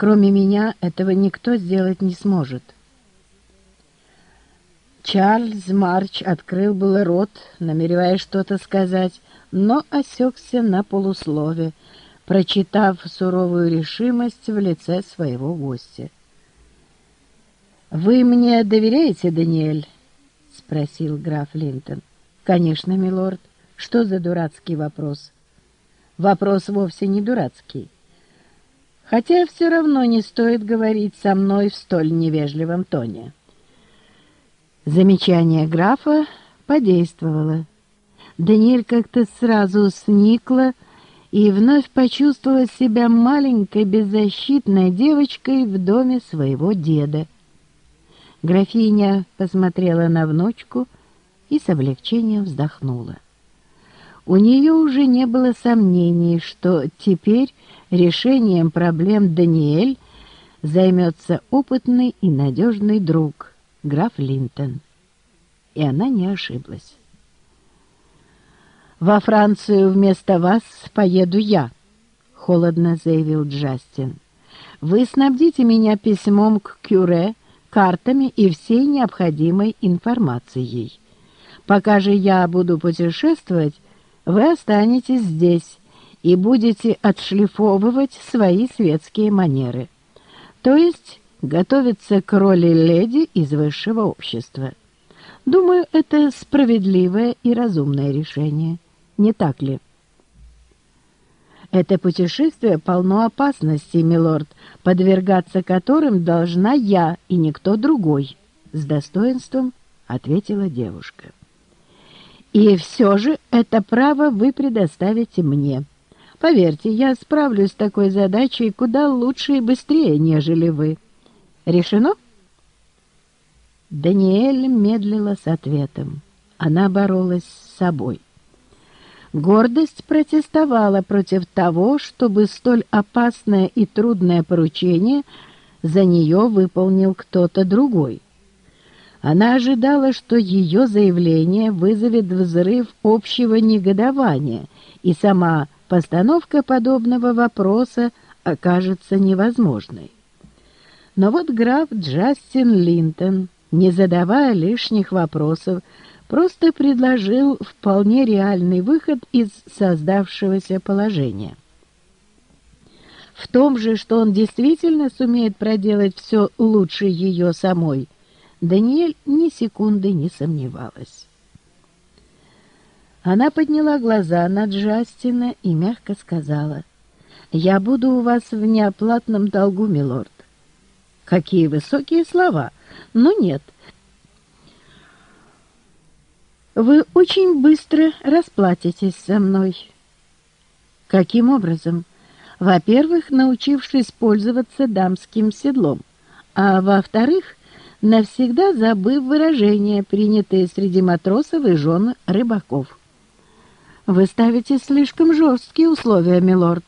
Кроме меня этого никто сделать не сможет. Чарльз Марч открыл было рот, намереваясь что-то сказать, но осекся на полуслове, прочитав суровую решимость в лице своего гостя. «Вы мне доверяете, Даниэль?» — спросил граф Линтон. «Конечно, милорд. Что за дурацкий вопрос?» «Вопрос вовсе не дурацкий. Хотя все равно не стоит говорить со мной в столь невежливом тоне». Замечание графа подействовало. Даниэль как-то сразу сникла и вновь почувствовала себя маленькой беззащитной девочкой в доме своего деда. Графиня посмотрела на внучку и с облегчением вздохнула. У нее уже не было сомнений, что теперь решением проблем Даниэль займется опытный и надежный друг, граф Линтон. И она не ошиблась. «Во Францию вместо вас поеду я», — холодно заявил Джастин. «Вы снабдите меня письмом к Кюре, картами и всей необходимой информацией. Пока же я буду путешествовать, вы останетесь здесь и будете отшлифовывать свои светские манеры, то есть готовиться к роли леди из высшего общества. Думаю, это справедливое и разумное решение, не так ли? Это путешествие полно опасностей, милорд, подвергаться которым должна я и никто другой, — с достоинством ответила девушка. И все же это право вы предоставите мне. Поверьте, я справлюсь с такой задачей куда лучше и быстрее, нежели вы. Решено? Даниэль медлила с ответом. Она боролась с собой. Гордость протестовала против того, чтобы столь опасное и трудное поручение за нее выполнил кто-то другой. Она ожидала, что ее заявление вызовет взрыв общего негодования, и сама постановка подобного вопроса окажется невозможной. Но вот граф Джастин Линтон, не задавая лишних вопросов, просто предложил вполне реальный выход из создавшегося положения. В том же, что он действительно сумеет проделать все лучше ее самой, Даниэль ни секунды не сомневалась. Она подняла глаза на Джастина и мягко сказала, «Я буду у вас в неоплатном долгу, милорд». «Какие высокие слова! Ну нет, вы очень быстро расплатитесь со мной. Каким образом? Во-первых, научившись пользоваться дамским седлом, а во-вторых, навсегда забыв выражения, принятые среди матросов и жен рыбаков. Вы ставите слишком жесткие условия, милорд.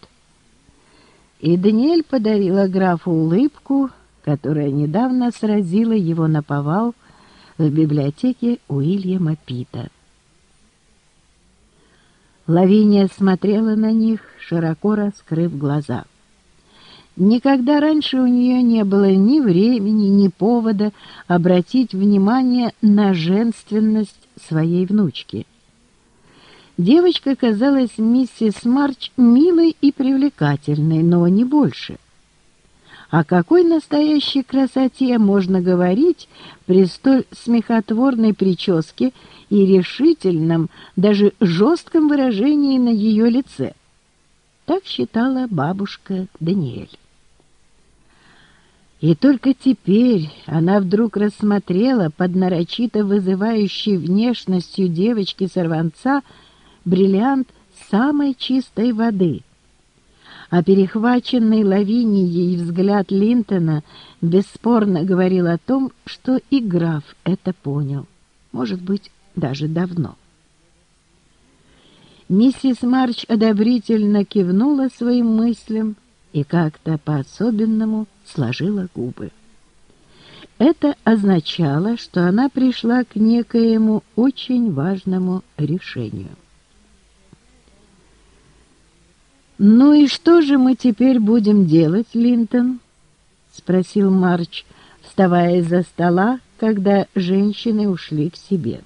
И Даниэль подарила графу улыбку, которая недавно сразила его на повал в библиотеке Уильяма Пита. Лавиния смотрела на них, широко раскрыв глаза. Никогда раньше у нее не было ни времени, ни повода обратить внимание на женственность своей внучки. Девочка казалась миссис Марч милой и привлекательной, но не больше. О какой настоящей красоте можно говорить при столь смехотворной прическе и решительном, даже жестком выражении на ее лице? Так считала бабушка Даниэль. И только теперь она вдруг рассмотрела под нарочито вызывающей внешностью девочки-сорванца бриллиант самой чистой воды — а перехваченный лавинией взгляд Линтона бесспорно говорил о том, что и граф это понял, может быть, даже давно. Миссис Марч одобрительно кивнула своим мыслям и как-то по-особенному сложила губы. Это означало, что она пришла к некоему очень важному решению. «Ну и что же мы теперь будем делать, Линтон?» — спросил Марч, вставая из-за стола, когда женщины ушли к себе.